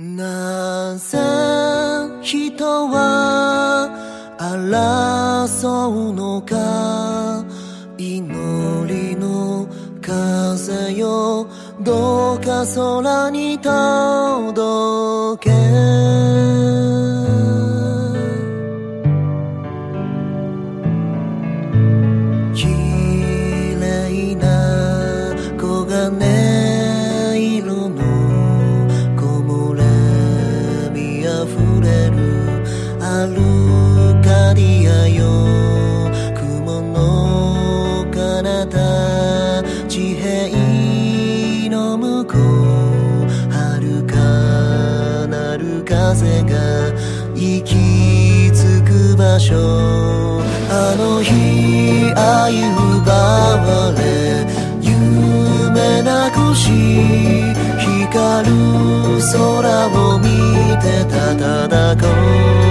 なぜ人は争うのか？祈りの風よ。どうか空に届け。しょう。あの日愛奪われ夢なくし光る空を見てたただこう。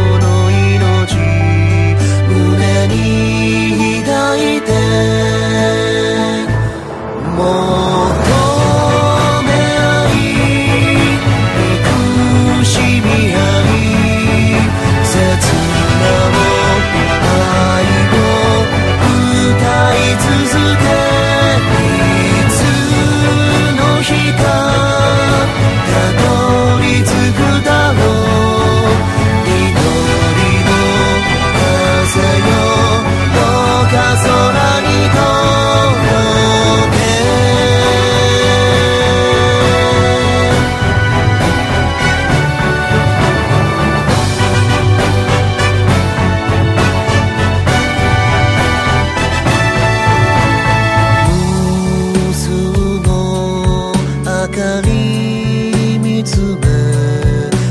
見つめ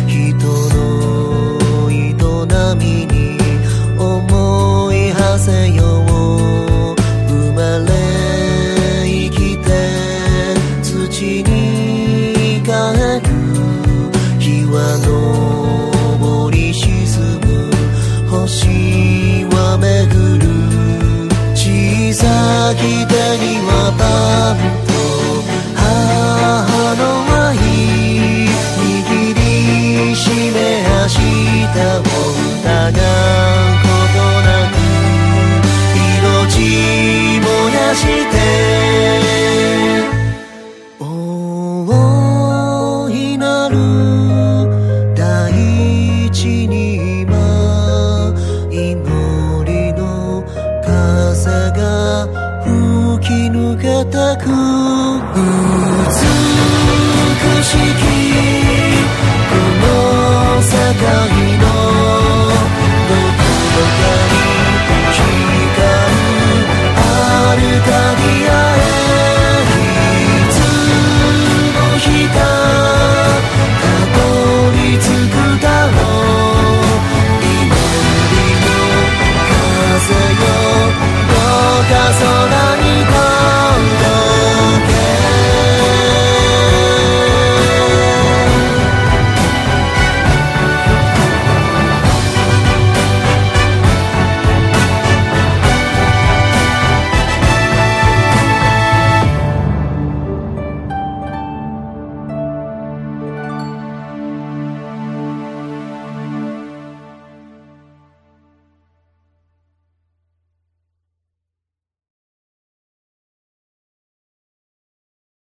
人の営みに思い馳せよう。生まれ生きて土に帰る日はの抜けてく